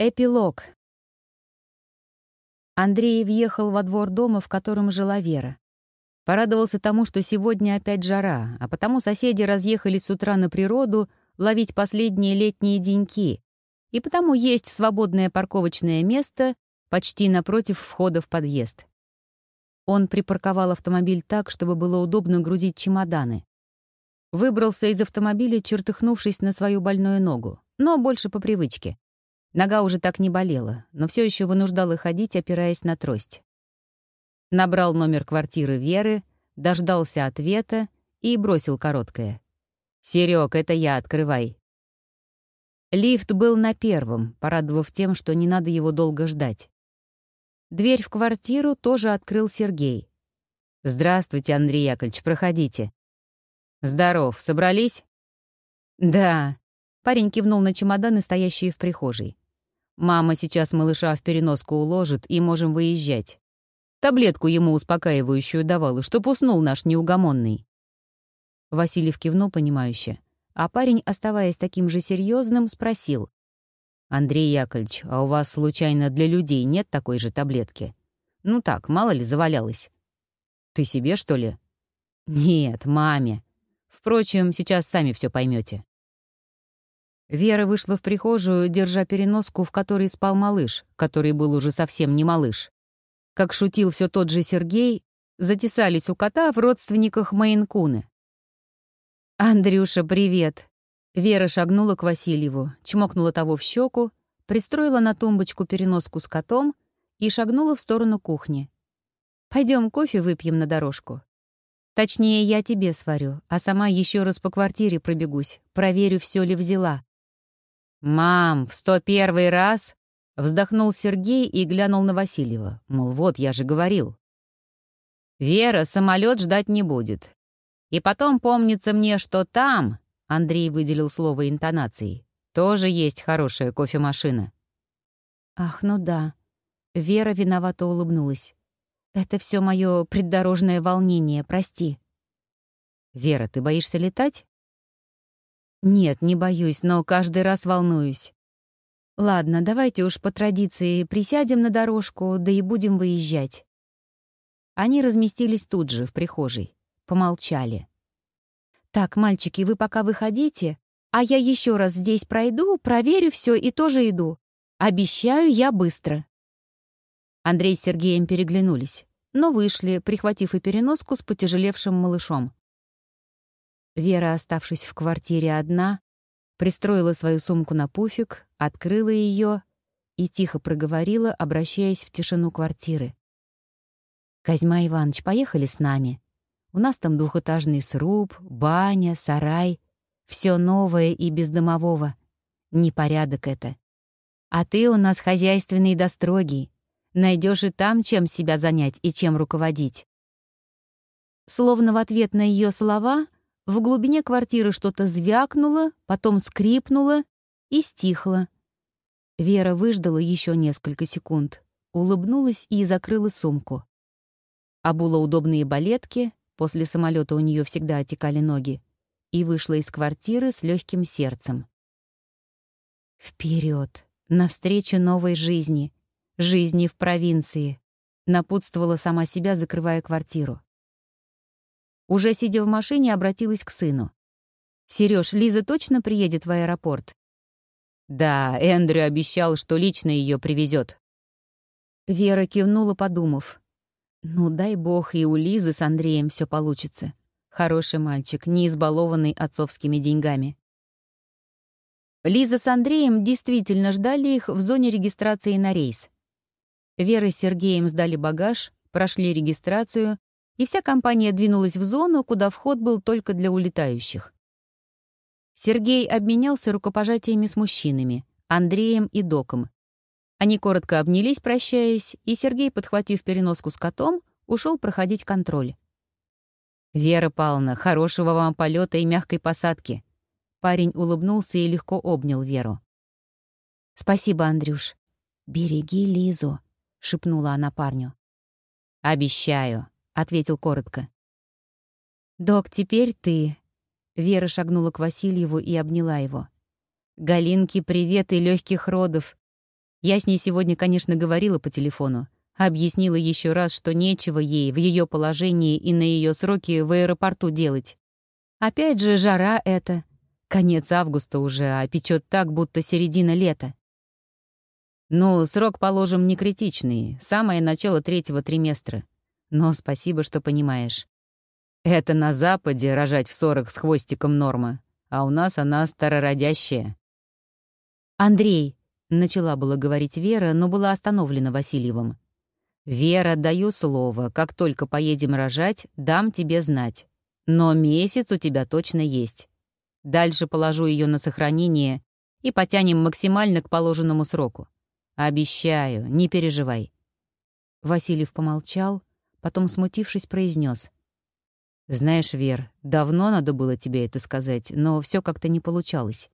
Эпилог. Андрей въехал во двор дома, в котором жила Вера. Порадовался тому, что сегодня опять жара, а потому соседи разъехались с утра на природу ловить последние летние деньки, и потому есть свободное парковочное место почти напротив входа в подъезд. Он припарковал автомобиль так, чтобы было удобно грузить чемоданы. Выбрался из автомобиля, чертыхнувшись на свою больную ногу, но больше по привычке. Нога уже так не болела, но все еще вынуждала ходить, опираясь на трость. Набрал номер квартиры Веры, дождался ответа и бросил короткое. «Серёг, это я, открывай». Лифт был на первом, порадовав тем, что не надо его долго ждать. Дверь в квартиру тоже открыл Сергей. «Здравствуйте, Андрей Яковлевич, проходите». «Здоров, собрались?» «Да». Парень кивнул на чемоданы, стоящие в прихожей. Мама сейчас малыша в переноску уложит, и можем выезжать. Таблетку ему успокаивающую давала, чтоб уснул наш неугомонный. Васильев кивнул понимающе, а парень, оставаясь таким же серьезным, спросил. «Андрей Яковлевич, а у вас, случайно, для людей нет такой же таблетки? Ну так, мало ли, завалялась. Ты себе, что ли?» «Нет, маме. Впрочем, сейчас сами все поймете. Вера вышла в прихожую, держа переноску, в которой спал малыш, который был уже совсем не малыш. Как шутил все тот же Сергей, затесались у кота в родственниках Мейнкуны. «Андрюша, привет!» Вера шагнула к Васильеву, чмокнула того в щеку, пристроила на тумбочку переноску с котом и шагнула в сторону кухни. Пойдем кофе выпьем на дорожку. Точнее, я тебе сварю, а сама еще раз по квартире пробегусь, проверю, все ли взяла. «Мам, в сто первый раз?» Вздохнул Сергей и глянул на Васильева. Мол, вот, я же говорил. «Вера, самолет ждать не будет. И потом помнится мне, что там...» Андрей выделил слово интонацией. «Тоже есть хорошая кофемашина». «Ах, ну да». Вера виновато улыбнулась. «Это все мое преддорожное волнение, прости». «Вера, ты боишься летать?» Нет, не боюсь, но каждый раз волнуюсь. Ладно, давайте уж по традиции присядем на дорожку, да и будем выезжать. Они разместились тут же, в прихожей. Помолчали. «Так, мальчики, вы пока выходите, а я еще раз здесь пройду, проверю все и тоже иду. Обещаю, я быстро». Андрей с Сергеем переглянулись, но вышли, прихватив и переноску с потяжелевшим малышом. Вера, оставшись в квартире одна, пристроила свою сумку на пуфик, открыла ее и тихо проговорила, обращаясь в тишину квартиры. «Козьма Иванович, поехали с нами. У нас там двухэтажный сруб, баня, сарай. Все новое и без домового. Непорядок это. А ты у нас хозяйственный и дострогий. Найдешь и там, чем себя занять и чем руководить». Словно в ответ на ее слова — в глубине квартиры что-то звякнуло, потом скрипнуло и стихло. Вера выждала еще несколько секунд, улыбнулась и закрыла сумку. Обула удобные балетки, после самолета у нее всегда отекали ноги, и вышла из квартиры с легким сердцем. Вперед, навстречу новой жизни, жизни в провинции, напутствовала сама себя, закрывая квартиру. Уже сидя в машине, обратилась к сыну. «Серёж, Лиза точно приедет в аэропорт?» «Да, Эндрю обещал, что лично ее привезет. Вера кивнула, подумав. «Ну, дай бог, и у Лизы с Андреем все получится. Хороший мальчик, не избалованный отцовскими деньгами». Лиза с Андреем действительно ждали их в зоне регистрации на рейс. Вера с Сергеем сдали багаж, прошли регистрацию и вся компания двинулась в зону, куда вход был только для улетающих. Сергей обменялся рукопожатиями с мужчинами, Андреем и Доком. Они коротко обнялись, прощаясь, и Сергей, подхватив переноску с котом, ушел проходить контроль. «Вера Павловна, хорошего вам полета и мягкой посадки!» Парень улыбнулся и легко обнял Веру. «Спасибо, Андрюш. Береги Лизу», — шепнула она парню. «Обещаю», ответил коротко. «Док, теперь ты». Вера шагнула к Васильеву и обняла его. «Галинке привет и легких родов. Я с ней сегодня, конечно, говорила по телефону, объяснила еще раз, что нечего ей в ее положении и на ее сроки в аэропорту делать. Опять же, жара это. Конец августа уже, а печет так, будто середина лета. Ну, срок, положим, не критичный, самое начало третьего триместра. Но спасибо, что понимаешь. Это на Западе рожать в сорок с хвостиком норма, а у нас она старородящая. «Андрей», — начала было говорить Вера, но была остановлена Васильевым. «Вера, даю слово, как только поедем рожать, дам тебе знать. Но месяц у тебя точно есть. Дальше положу ее на сохранение и потянем максимально к положенному сроку. Обещаю, не переживай». Васильев помолчал, потом, смутившись, произнес: «Знаешь, Вер, давно надо было тебе это сказать, но все как-то не получалось.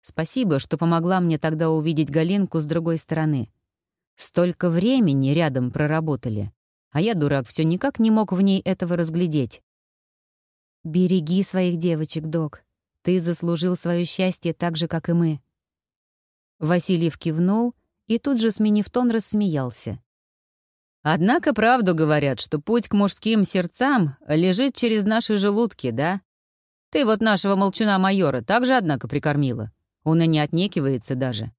Спасибо, что помогла мне тогда увидеть Галинку с другой стороны. Столько времени рядом проработали, а я, дурак, все никак не мог в ней этого разглядеть. «Береги своих девочек, док. Ты заслужил свое счастье так же, как и мы». Васильев кивнул и тут же, сменив тон, рассмеялся. «Однако правду говорят, что путь к мужским сердцам лежит через наши желудки, да? Ты вот нашего молчуна-майора также, однако, прикормила. Он и не отнекивается даже».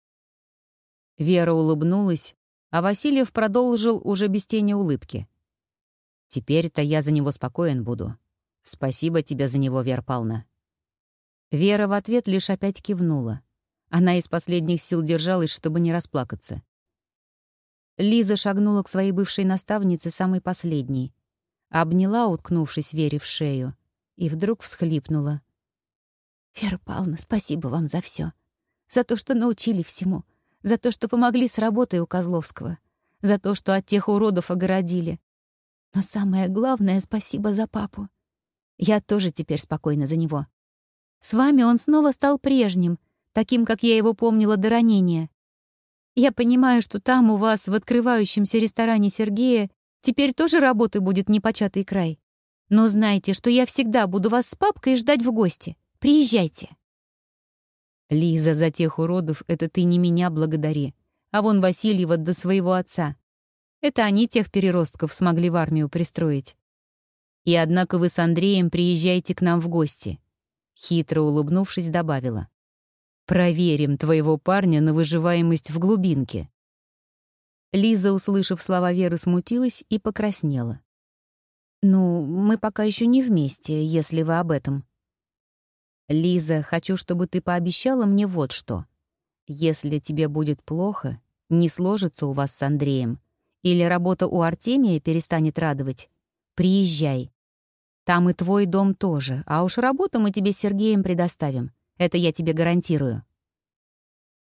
Вера улыбнулась, а Васильев продолжил уже без тени улыбки. «Теперь-то я за него спокоен буду. Спасибо тебе за него, Вера Павловна». Вера в ответ лишь опять кивнула. Она из последних сил держалась, чтобы не расплакаться. Лиза шагнула к своей бывшей наставнице самой последней, обняла, уткнувшись Вере в шею, и вдруг всхлипнула. «Вера Павловна, спасибо вам за все, За то, что научили всему, за то, что помогли с работой у Козловского, за то, что от тех уродов огородили. Но самое главное — спасибо за папу. Я тоже теперь спокойна за него. С вами он снова стал прежним, таким, как я его помнила до ранения. Я понимаю, что там у вас, в открывающемся ресторане Сергея, теперь тоже работы будет непочатый край. Но знайте, что я всегда буду вас с папкой ждать в гости. Приезжайте. Лиза, за тех уродов это ты не меня благодари, а вон Васильева до своего отца. Это они тех переростков смогли в армию пристроить. И однако вы с Андреем приезжайте к нам в гости. Хитро улыбнувшись, добавила. Проверим твоего парня на выживаемость в глубинке». Лиза, услышав слова Веры, смутилась и покраснела. «Ну, мы пока еще не вместе, если вы об этом». «Лиза, хочу, чтобы ты пообещала мне вот что. Если тебе будет плохо, не сложится у вас с Андреем, или работа у Артемия перестанет радовать, приезжай. Там и твой дом тоже, а уж работу мы тебе с Сергеем предоставим. Это я тебе гарантирую».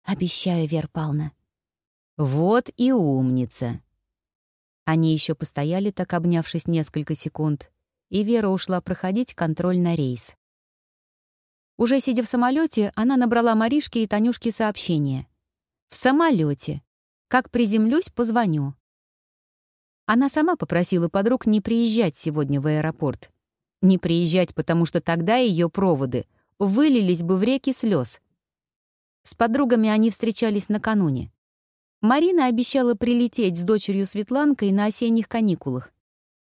«Обещаю, Вер Павловна». «Вот и умница». Они еще постояли так, обнявшись несколько секунд, и Вера ушла проходить контроль на рейс. Уже сидя в самолете, она набрала Маришке и Танюшке сообщение. «В самолете. Как приземлюсь, позвоню». Она сама попросила подруг не приезжать сегодня в аэропорт. Не приезжать, потому что тогда ее проводы — вылились бы в реки слез. С подругами они встречались накануне. Марина обещала прилететь с дочерью Светланкой на осенних каникулах.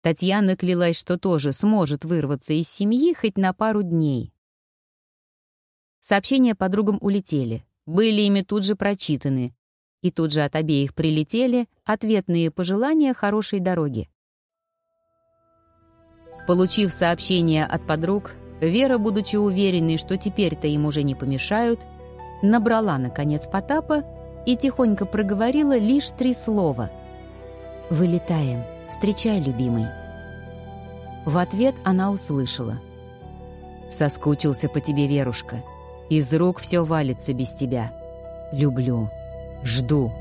Татьяна клялась, что тоже сможет вырваться из семьи хоть на пару дней. Сообщения подругам улетели, были ими тут же прочитаны, и тут же от обеих прилетели ответные пожелания хорошей дороги. Получив сообщение от подруг, Вера, будучи уверенной, что теперь-то им уже не помешают, набрала, наконец, Потапа и тихонько проговорила лишь три слова. «Вылетаем. Встречай, любимый». В ответ она услышала. «Соскучился по тебе, Верушка. Из рук все валится без тебя. Люблю. Жду».